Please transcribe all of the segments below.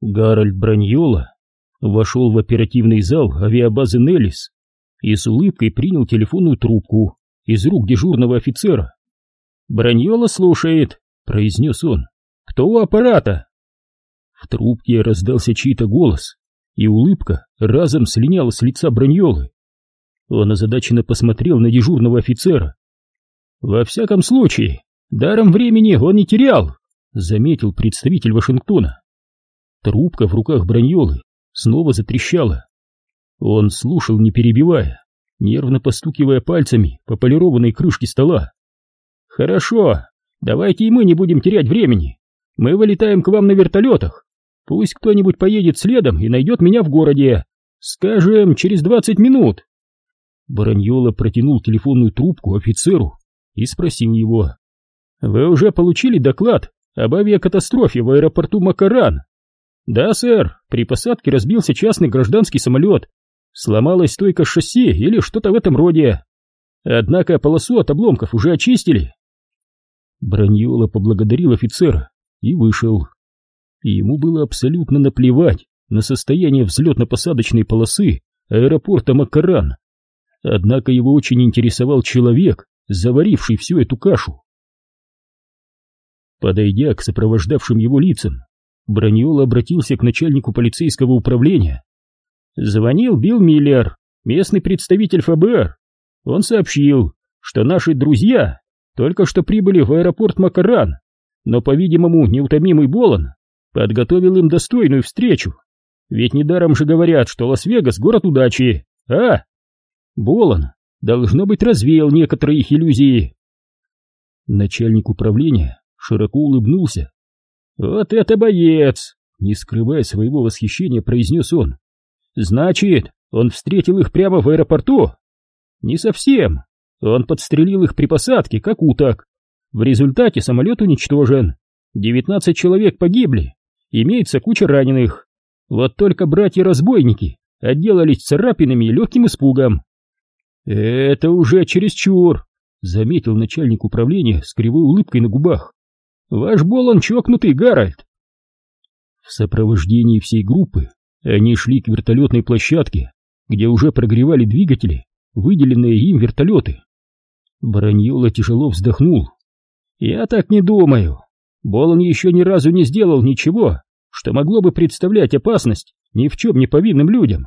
Гарольд Браньола вошел в оперативный зал авиабазы Неллис и с улыбкой принял телефонную трубку из рук дежурного офицера. «Браньола слушает», — произнес он. «Кто у аппарата?» В трубке раздался чей-то голос, и улыбка разом слиняла с лица Браньолы. Он озадаченно посмотрел на дежурного офицера. «Во всяком случае, даром времени он не терял», — заметил представитель Вашингтона. Трубка в руках Браньолы снова затрещала. Он слушал, не перебивая, нервно постукивая пальцами по полированной крышке стола. «Хорошо, давайте и мы не будем терять времени. Мы вылетаем к вам на вертолетах. Пусть кто-нибудь поедет следом и найдет меня в городе. Скажем, через двадцать минут». Бараньола протянул телефонную трубку офицеру и спросил его. «Вы уже получили доклад об авиакатастрофе в аэропорту Макаран?» «Да, сэр, при посадке разбился частный гражданский самолет. Сломалась стойка шасси или что-то в этом роде. Однако полосу от обломков уже очистили». Браньола поблагодарил офицера и вышел. Ему было абсолютно наплевать на состояние взлетно-посадочной полосы аэропорта Макаран. Однако его очень интересовал человек, заваривший всю эту кашу. Подойдя к сопровождавшим его лицам, Браньола обратился к начальнику полицейского управления. Звонил Билл Миллер, местный представитель ФБР. Он сообщил, что наши друзья только что прибыли в аэропорт Макаран, но, по-видимому, неутомимый Болон подготовил им достойную встречу. Ведь недаром же говорят, что Лас-Вегас — город удачи, а? Болон, должно быть, развеял некоторые их иллюзии. Начальник управления широко улыбнулся. «Вот это боец!» — не скрывая своего восхищения, произнес он. «Значит, он встретил их прямо в аэропорту?» «Не совсем. Он подстрелил их при посадке, как уток. В результате самолет уничтожен. Девятнадцать человек погибли. Имеется куча раненых. Вот только братья-разбойники отделались царапинами и легким испугом. «Это уже чересчур», — заметил начальник управления с кривой улыбкой на губах. «Ваш Болон чокнутый, Гарольд!» В сопровождении всей группы они шли к вертолетной площадке, где уже прогревали двигатели, выделенные им вертолеты. Бараньола тяжело вздохнул. «Я так не думаю. Болон еще ни разу не сделал ничего, что могло бы представлять опасность ни в чем не повинным людям.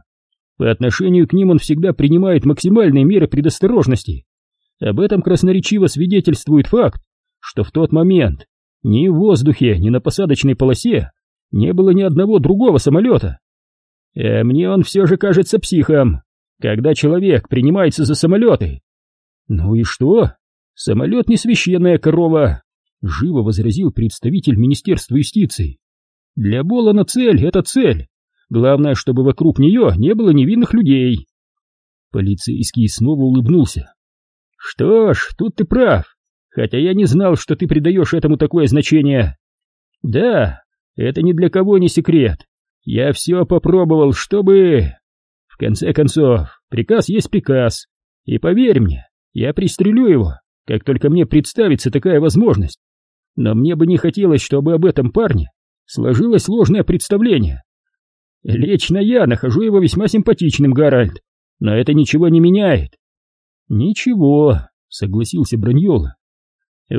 По отношению к ним он всегда принимает максимальные меры предосторожности. Об этом красноречиво свидетельствует факт, что в тот момент ни в воздухе, ни на посадочной полосе не было ни одного другого самолета. А мне он все же кажется психом, когда человек принимается за самолеты. Ну и что? Самолет не священная корова, живо возразил представитель Министерства юстиции. Для Болана цель — это цель. Главное, чтобы вокруг нее не было невинных людей. Полицейский снова улыбнулся. Что ж, тут ты прав, хотя я не знал, что ты придаешь этому такое значение. Да, это ни для кого не секрет. Я все попробовал, чтобы... В конце концов, приказ есть приказ. И поверь мне, я пристрелю его, как только мне представится такая возможность. Но мне бы не хотелось, чтобы об этом парне сложилось ложное представление. Лично я нахожу его весьма симпатичным, Гарольд, но это ничего не меняет. Ничего, согласился Браньола.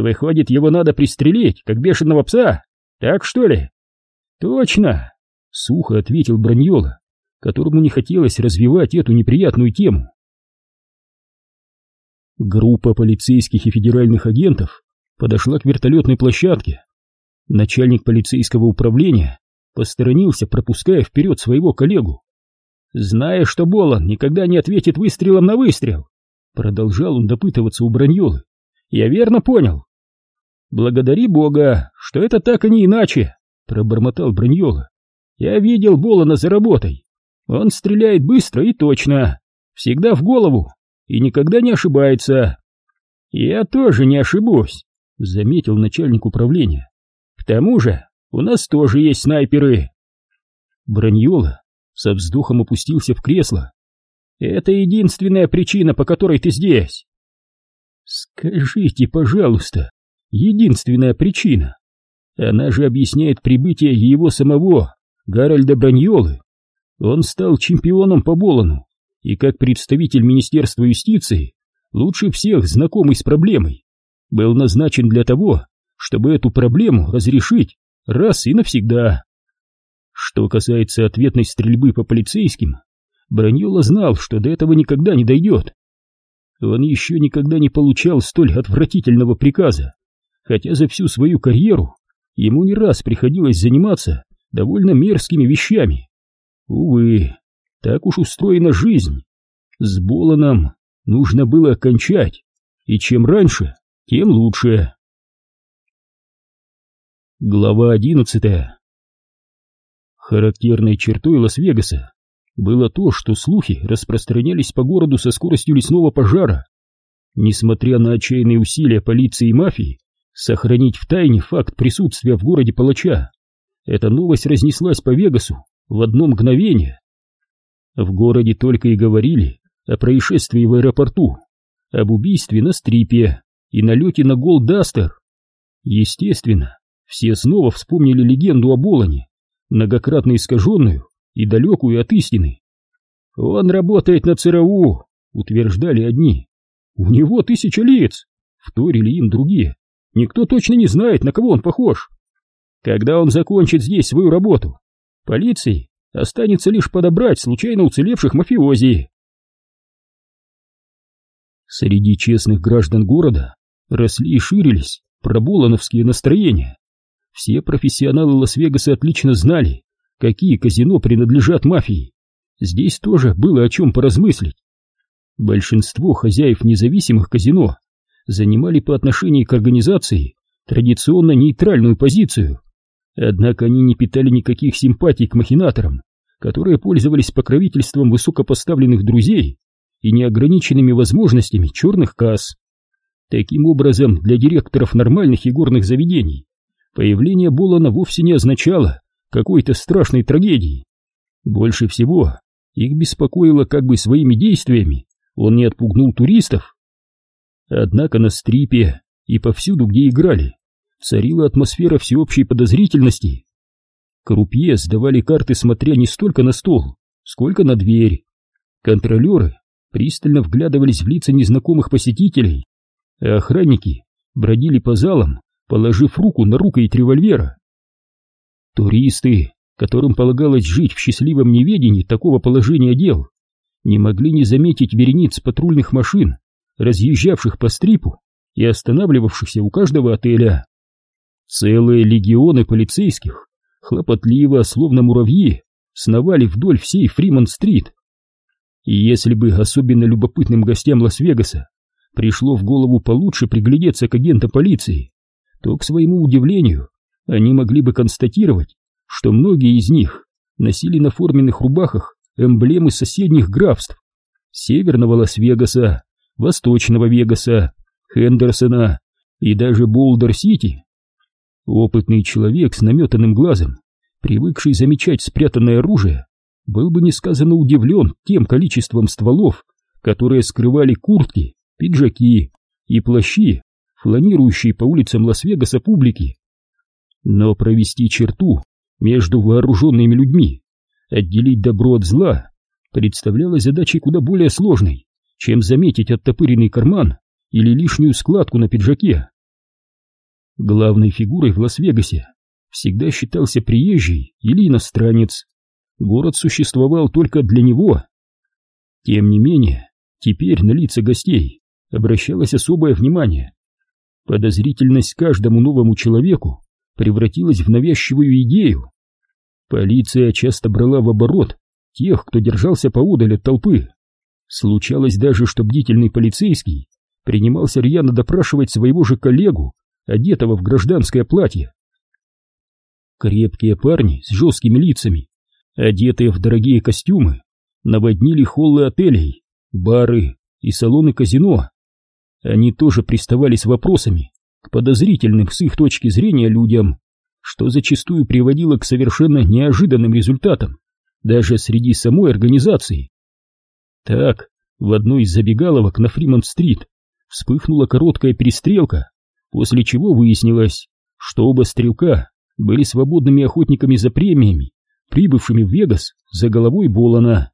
Выходит, его надо пристрелить, как бешеного пса, так что ли? Точно, сухо ответил Браньола, которому не хотелось развивать эту неприятную тему. Группа полицейских и федеральных агентов подошла к вертолетной площадке. Начальник полицейского управления посторонился, пропуская вперед своего коллегу. «Зная, что Болон никогда не ответит выстрелом на выстрел», продолжал он допытываться у Браньолы. «Я верно понял?» «Благодари Бога, что это так, а не иначе», пробормотал Браньола. «Я видел Болона за работой. Он стреляет быстро и точно, всегда в голову и никогда не ошибается». «Я тоже не ошибусь», — заметил начальник управления. «К тому же у нас тоже есть снайперы. Браньола со вздохом опустился в кресло. Это единственная причина, по которой ты здесь. Скажите, пожалуйста, единственная причина. Она же объясняет прибытие его самого Гарольда Браньолы. Он стал чемпионом по Болону и как представитель Министерства юстиции, лучше всех знакомый с проблемой, был назначен для того, чтобы эту проблему разрешить раз и навсегда. Что касается ответной стрельбы по полицейским, Браньола знал, что до этого никогда не дойдет. Он еще никогда не получал столь отвратительного приказа, хотя за всю свою карьеру ему не раз приходилось заниматься довольно мерзкими вещами. Увы, так уж устроена жизнь. С Боланом нужно было окончать, и чем раньше, тем лучше. Глава одиннадцатая Характерной чертой Лас-Вегаса было то, что слухи распространялись по городу со скоростью лесного пожара. Несмотря на отчаянные усилия полиции и мафии сохранить в тайне факт присутствия в городе палача, эта новость разнеслась по Вегасу в одно мгновение. В городе только и говорили о происшествии в аэропорту, об убийстве на стрипе и налете на Голдастер. Естественно, все снова вспомнили легенду о Болоне, многократно искаженную и далекую от истины. «Он работает на ЦРУ», — утверждали одни. «У него тысяча лиц», — вторили им другие. «Никто точно не знает, на кого он похож. Когда он закончит здесь свою работу, полиции останется лишь подобрать случайно уцелевших мафиози». Среди честных граждан города росли и ширились проболоновские настроения. Все профессионалы Лас-Вегаса отлично знали, какие казино принадлежат мафии. Здесь тоже было о чем поразмыслить. Большинство хозяев независимых казино занимали по отношению к организации традиционно нейтральную позицию. Однако они не питали никаких симпатий к махинаторам, которые пользовались покровительством высокопоставленных друзей и неограниченными возможностями черных касс. Таким образом, для директоров нормальных игорных заведений появление Болана вовсе не означало какой-то страшной трагедии. Больше всего их беспокоило, как бы своими действиями он не отпугнул туристов. Однако на стрипе и повсюду, где играли, царила атмосфера всеобщей подозрительности. Крупье сдавали карты, смотря не столько на стол, сколько на дверь. Контролеры пристально вглядывались в лица незнакомых посетителей, а охранники бродили по залам, положив руку на рукоять револьвера. Туристы, которым полагалось жить в счастливом неведении такого положения дел, не могли не заметить верениц патрульных машин, разъезжавших по стрипу и останавливавшихся у каждого отеля. Целые легионы полицейских, хлопотливо, словно муравьи, сновали вдоль всей Фримонт-стрит. И если бы особенно любопытным гостям Лас-Вегаса пришло в голову получше приглядеться к агентам полиции, то, к своему удивлению, они могли бы констатировать, что многие из них носили на форменных рубахах эмблемы соседних графств Северного Лас-Вегаса, Восточного Вегаса, Хендерсона и даже Болдер-Сити. Опытный человек с наметанным глазом, привыкший замечать спрятанное оружие, был бы несказанно удивлен тем количеством стволов, которые скрывали куртки, пиджаки и плащи фланирующей по улицам Лас-Вегаса публики. Но провести черту между вооруженными людьми, отделить добро от зла, представлялась задачей куда более сложной, чем заметить оттопыренный карман или лишнюю складку на пиджаке. Главной фигурой в Лас-Вегасе всегда считался приезжий или иностранец. Город существовал только для него. Тем не менее, теперь на лица гостей обращалось особое внимание. Подозрительность каждому новому человеку превратилась в навязчивую идею. Полиция часто брала в оборот тех, кто держался поодаль от толпы. Случалось даже, что бдительный полицейский принимался рьяно допрашивать своего же коллегу, одетого в гражданское платье. Крепкие парни с жесткими лицами, одетые в дорогие костюмы, наводнили холлы отелей, бары и салоны казино. Они тоже приставали с вопросами к подозрительным с их точки зрения людям, что зачастую приводило к совершенно неожиданным результатам, даже среди самой организации. Так, в одной из забегаловок на Фримонт-стрит вспыхнула короткая перестрелка, после чего выяснилось, что оба стрелка были свободными охотниками за премиями, прибывшими в Вегас за головой Болана.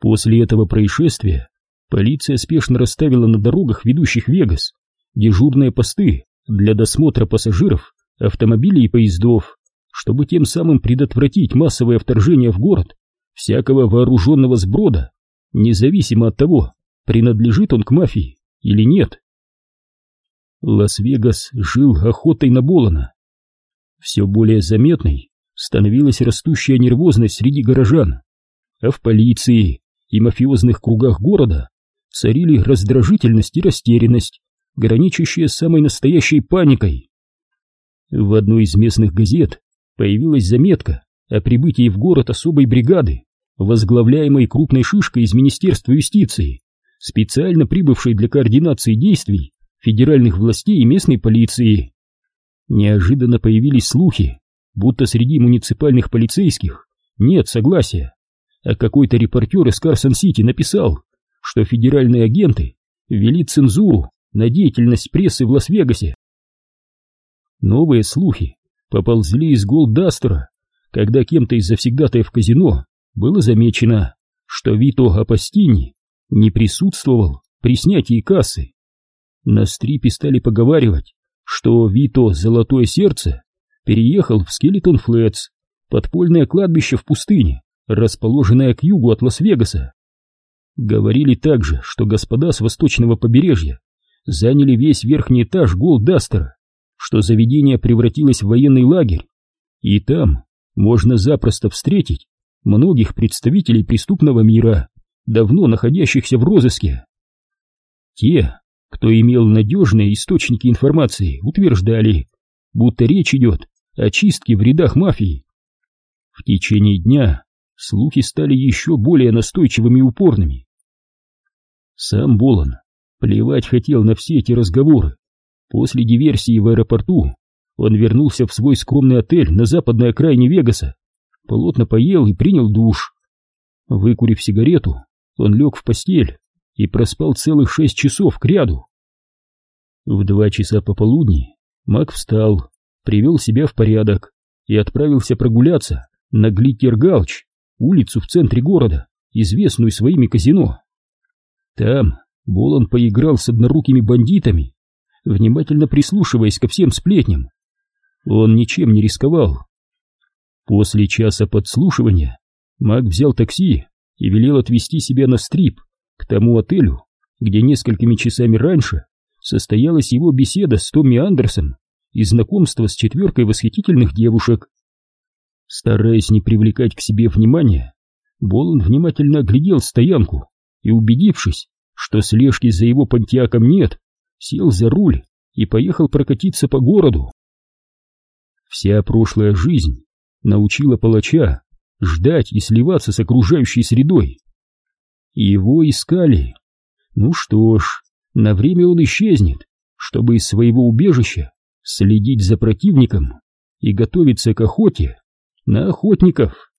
После этого происшествия полиция спешно расставила на дорогах, ведущих в Вегас, дежурные посты для досмотра пассажиров, автомобилей и поездов, чтобы тем самым предотвратить массовое вторжение в город всякого вооруженного сброда, независимо от того, принадлежит он к мафии или нет. Лас-Вегас жил охотой на Болана. Все более заметной становилась растущая нервозность среди горожан, а в полиции и мафиозных кругах города царили раздражительность и растерянность, граничащие с самой настоящей паникой. В одной из местных газет появилась заметка о прибытии в город особой бригады, возглавляемой крупной шишкой из Министерства юстиции, специально прибывшей для координации действий федеральных властей и местной полиции. Неожиданно появились слухи, будто среди муниципальных полицейских нет согласия, а какой-то репортер из Карсон-Сити написал, что федеральные агенты ввели цензуру на деятельность прессы в Лас-Вегасе. Новые слухи поползли из Голдастера, когда кем-то из завсегдатаев казино было замечено, что Вито Апостини не присутствовал при снятии кассы. На стрипе стали поговаривать, что Вито Золотое Сердце переехал в Скелетон Флетс, подпольное кладбище в пустыне, расположенное к югу от Лас-Вегаса. Говорили также, что господа с восточного побережья заняли весь верхний этаж Голдастера, что заведение превратилось в военный лагерь, и там можно запросто встретить многих представителей преступного мира, давно находящихся в розыске. Те, кто имел надежные источники информации, утверждали, будто речь идет о чистке в рядах мафии. В течение дня слухи стали еще более настойчивыми и упорными. Сам Болон плевать хотел на все эти разговоры. После диверсии в аэропорту он вернулся в свой скромный отель на западной окраине Вегаса, плотно поел и принял душ. Выкурив сигарету, он лег в постель и проспал целых шесть часов к ряду. В два часа пополудни Мак встал, привел себя в порядок и отправился прогуляться на Глиттер-Галч, улицу в центре города, известную своими казино. Там Болон поиграл с однорукими бандитами, внимательно прислушиваясь ко всем сплетням. Он ничем не рисковал. После часа подслушивания Мак взял такси и велел отвезти себя на стрип к тому отелю, где несколькими часами раньше состоялась его беседа с Томми Андерсом и знакомство с четверкой восхитительных девушек. Стараясь не привлекать к себе внимания, Болон внимательно оглядел стоянку и, убедившись, что слежки за его понтиаком нет, сел за руль и поехал прокатиться по городу. Вся прошлая жизнь научила палача ждать и сливаться с окружающей средой. Его искали. Ну что ж, на время он исчезнет, чтобы из своего убежища следить за противником и готовиться к охоте на охотников.